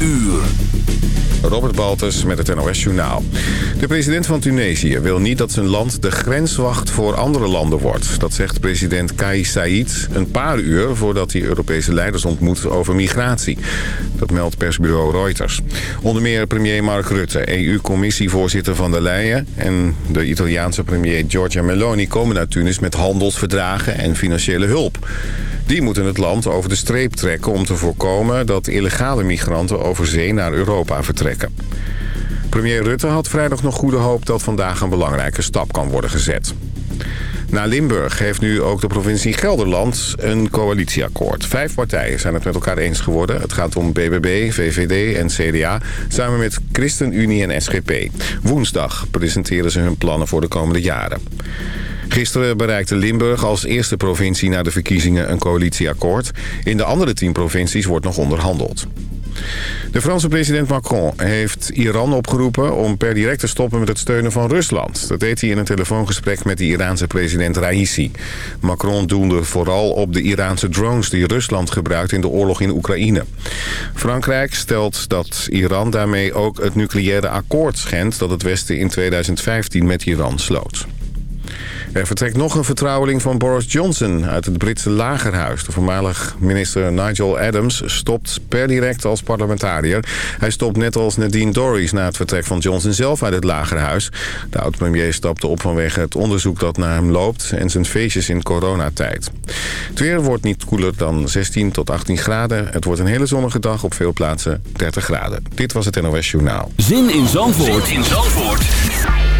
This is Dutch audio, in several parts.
uur. Robert Baltus met het NOS Journaal. De president van Tunesië wil niet dat zijn land de grenswacht voor andere landen wordt. Dat zegt president Kais Saied een paar uur voordat hij Europese leiders ontmoet over migratie. Dat meldt persbureau Reuters. Onder meer premier Mark Rutte, EU-commissievoorzitter van der Leyen... en de Italiaanse premier Giorgia Meloni komen naar Tunis met handelsverdragen en financiële hulp. Die moeten het land over de streep trekken om te voorkomen dat illegale migranten over zee naar Europa vertrekken. Premier Rutte had vrijdag nog goede hoop dat vandaag een belangrijke stap kan worden gezet. Na Limburg heeft nu ook de provincie Gelderland een coalitieakkoord. Vijf partijen zijn het met elkaar eens geworden. Het gaat om BBB, VVD en CDA, samen met ChristenUnie en SGP. Woensdag presenteren ze hun plannen voor de komende jaren. Gisteren bereikte Limburg als eerste provincie na de verkiezingen een coalitieakkoord. In de andere tien provincies wordt nog onderhandeld. De Franse president Macron heeft Iran opgeroepen om per direct te stoppen met het steunen van Rusland. Dat deed hij in een telefoongesprek met de Iraanse president Raisi. Macron doelde vooral op de Iraanse drones die Rusland gebruikt in de oorlog in Oekraïne. Frankrijk stelt dat Iran daarmee ook het nucleaire akkoord schendt dat het Westen in 2015 met Iran sloot. Er vertrekt nog een vertrouweling van Boris Johnson uit het Britse lagerhuis. De voormalig minister Nigel Adams stopt per direct als parlementariër. Hij stopt net als Nadine Dorries na het vertrek van Johnson zelf uit het lagerhuis. De oud-premier stapte op vanwege het onderzoek dat naar hem loopt... en zijn feestjes in coronatijd. Het weer wordt niet koeler dan 16 tot 18 graden. Het wordt een hele zonnige dag op veel plaatsen 30 graden. Dit was het NOS Journaal. Zin in Zandvoort, zin in Zandvoort.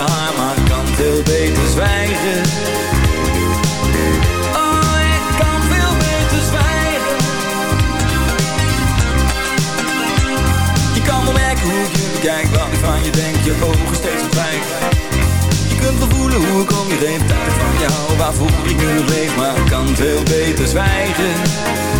Je haar, maar kan veel beter zwijgen. Oh, ik kan veel beter zwijgen. Je kan wel merken hoe je bekijk Wat ik van je denk, je ogen steeds verdwijgen Je kunt wel voelen hoe ik om je heen tijd van jou Waarvoor ik nu leef, maar kan veel beter zwijgen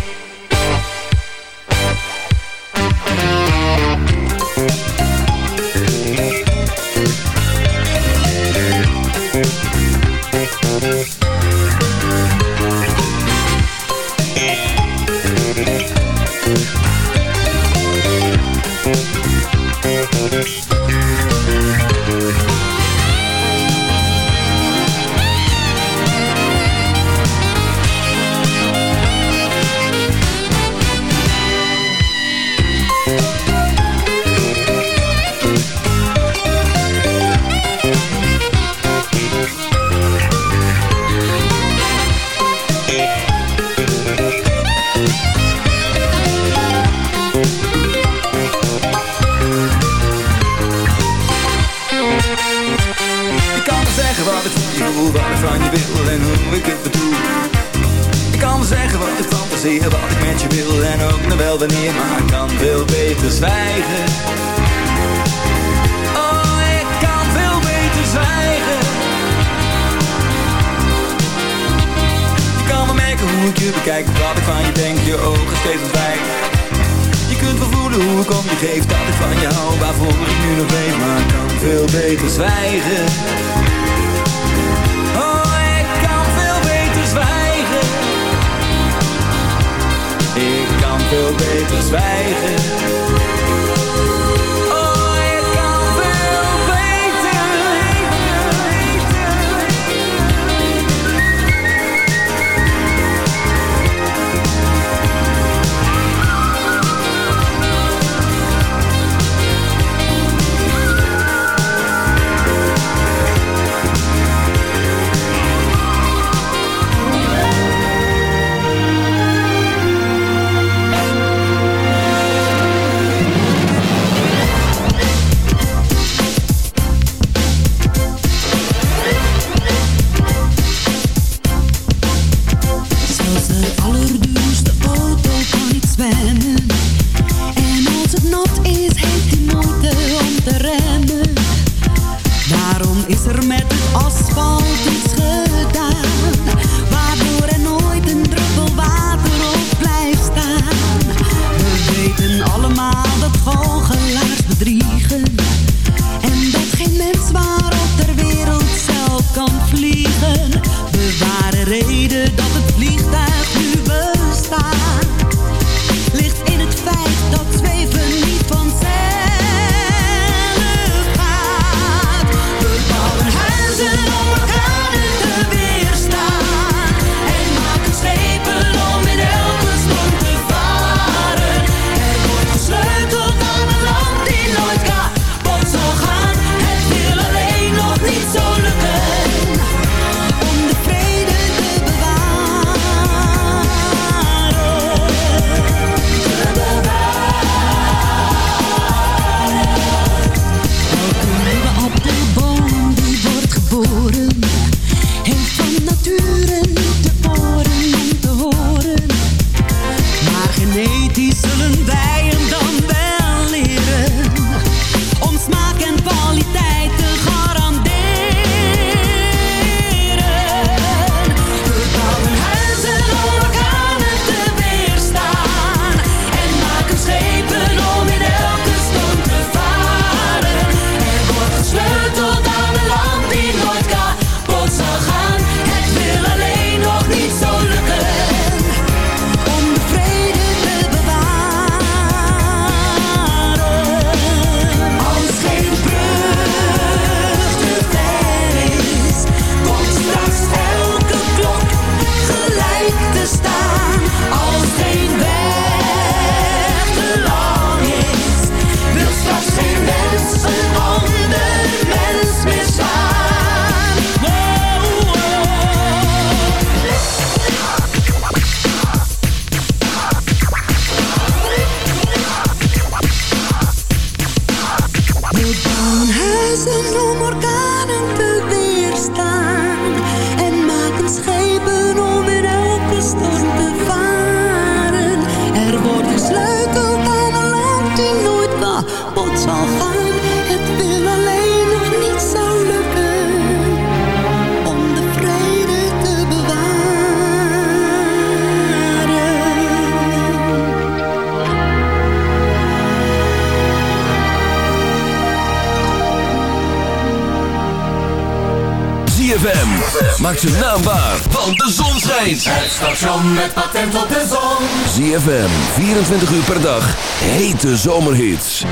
per dag hete zomerhits.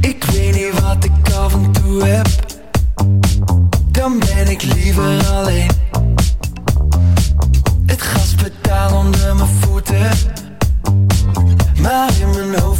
Ik weet niet wat ik af en toe heb. Dan ben ik liever alleen. Het gaspedaal onder mijn voeten. Maar in mijn hoofd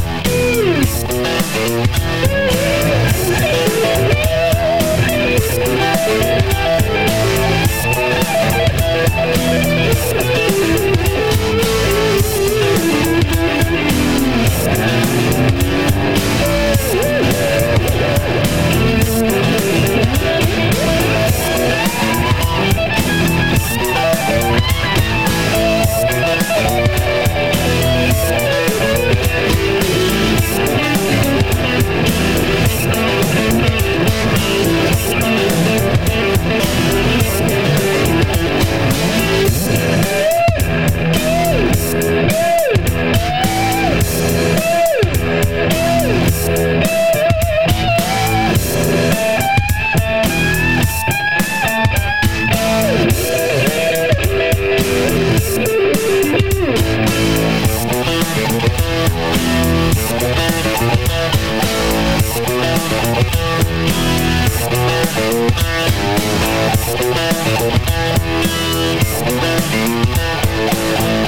Thank Thank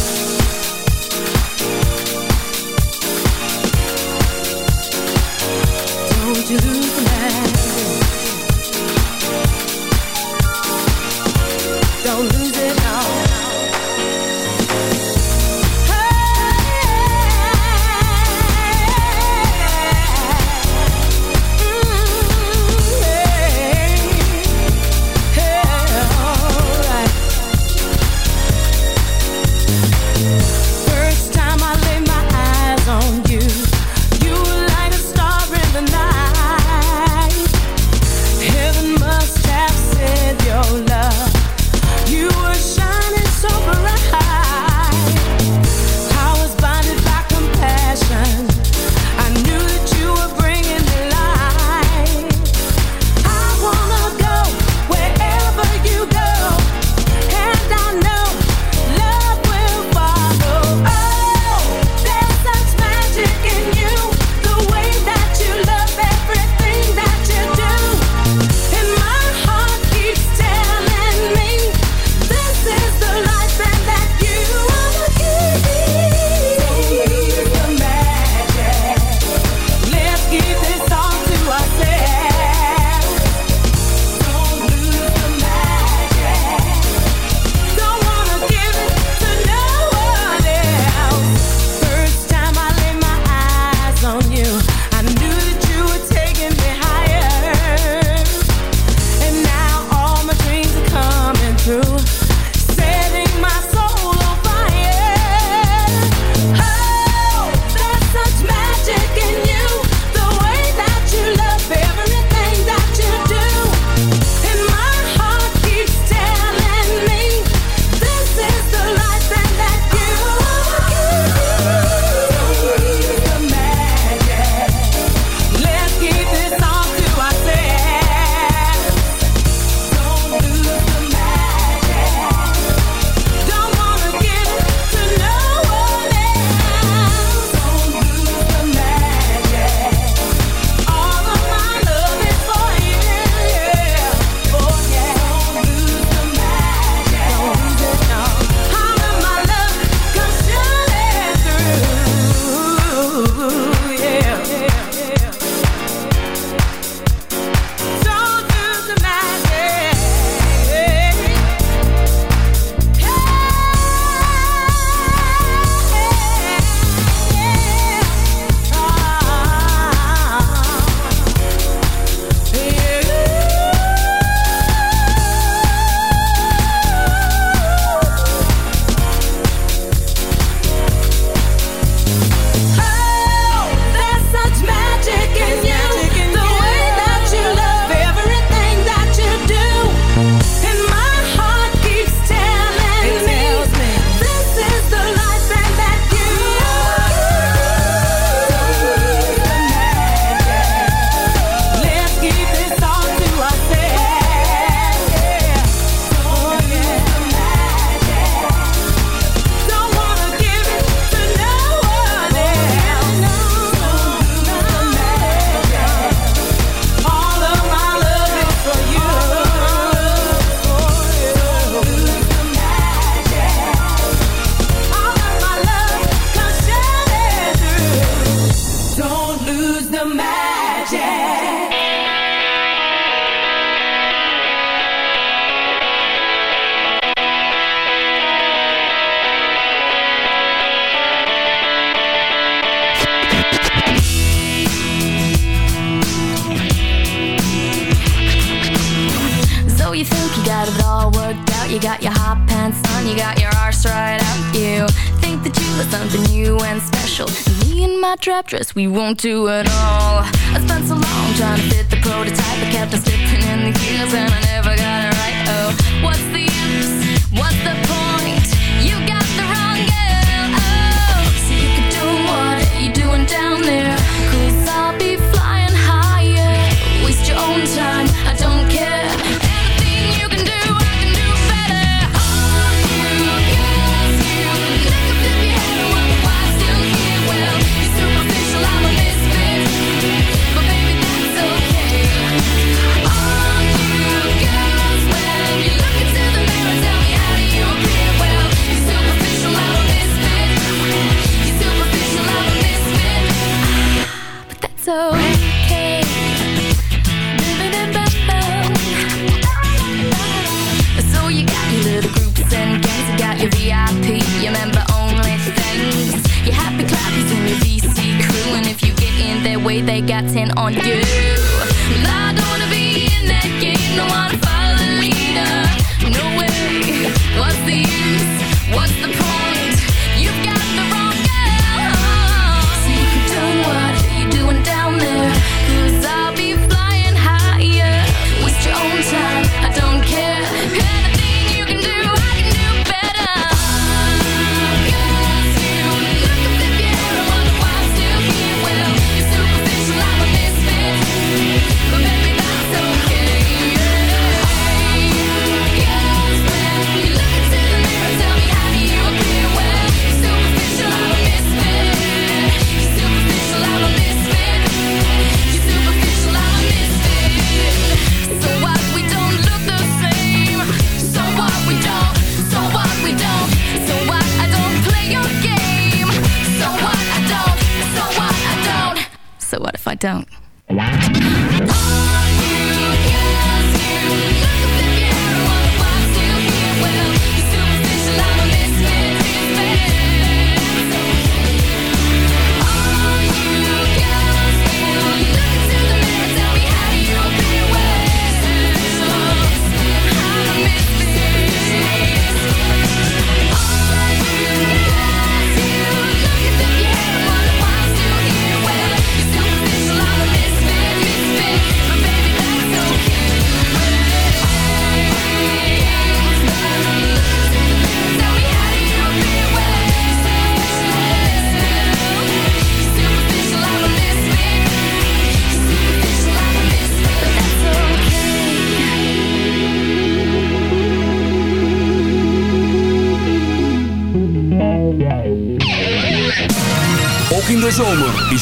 trap dress. We won't do it all.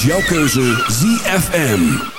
Jouw keuze ZFM.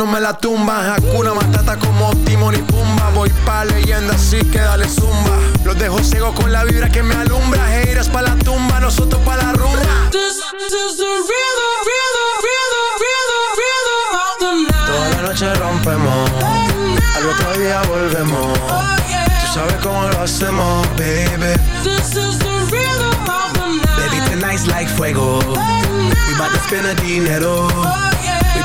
No me la tumba. Hakuna Matata como Timon y Pumba. Voy pa' leyenda así que dale zumba. Los dejo ciego con la vibra que me alumbra. Heiras pa' la tumba, nosotros pa' la rumba. This is the rhythm, rhythm, rhythm, rhythm, rhythm of the night. Toda la noche rompemos, al otro día volvemos. Tú sabes cómo lo hacemos, baby. This is the rhythm of the night. Baby, tonight's like fuego. We bout to spend a dinero.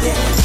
Yeah.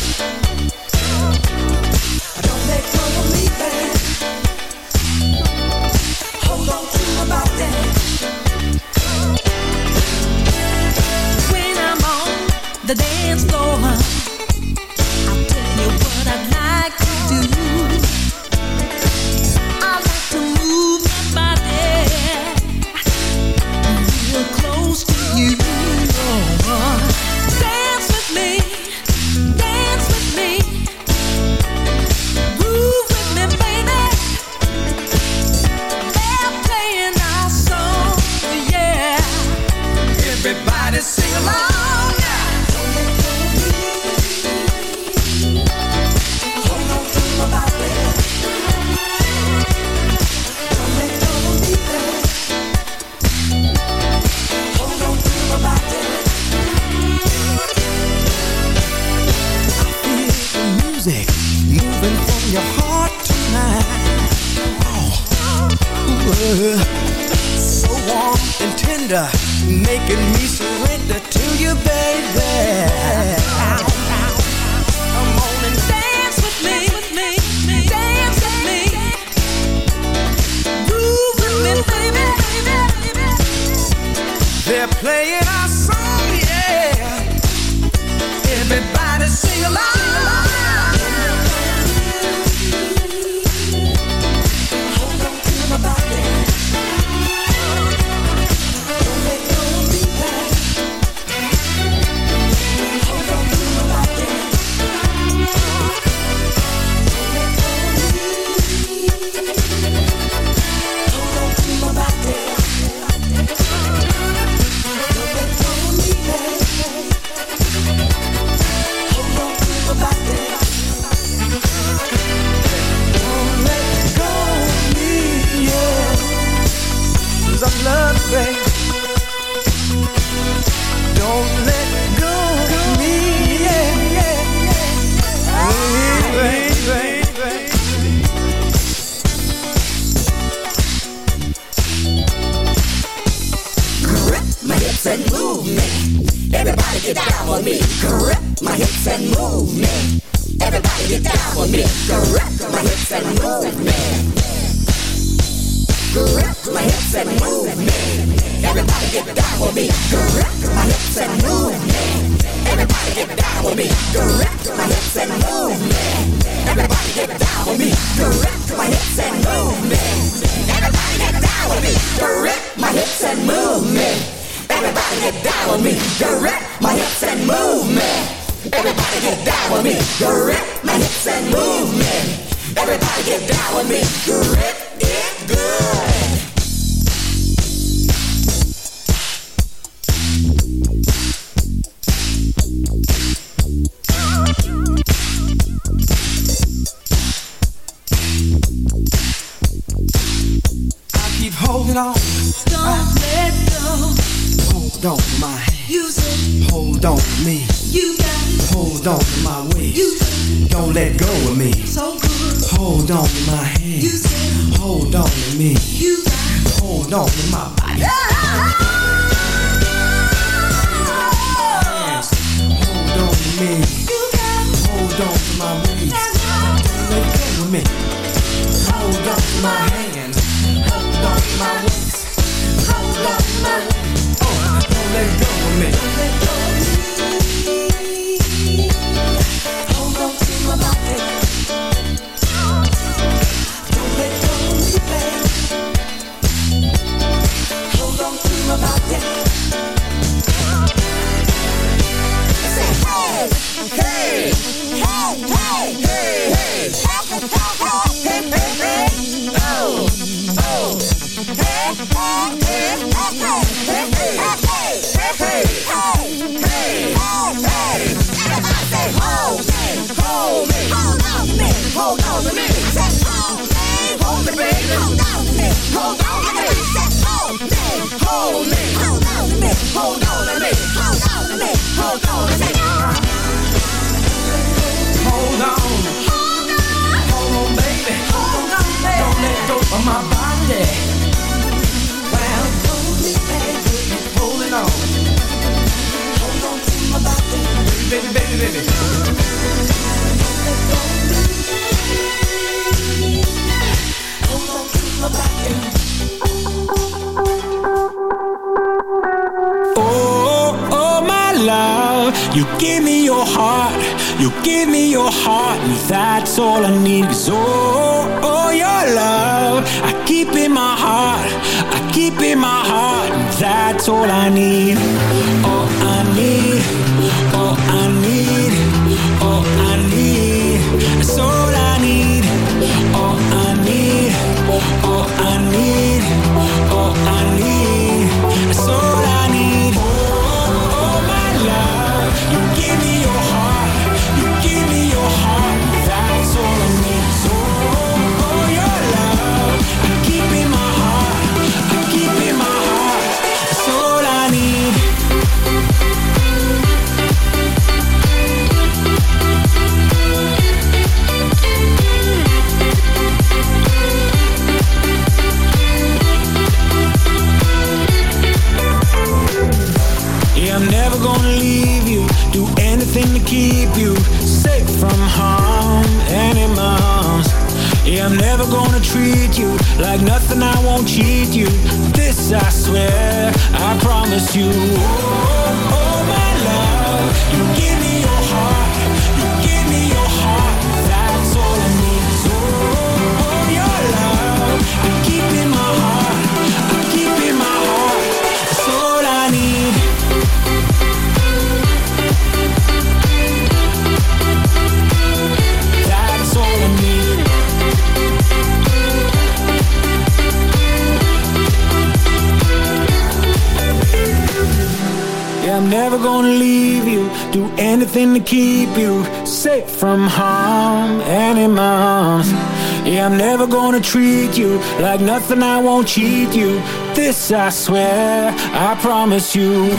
Like nothing I won't cheat you. This I swear I promise you.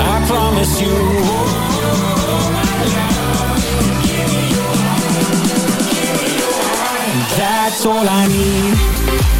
I promise you. That's all I need.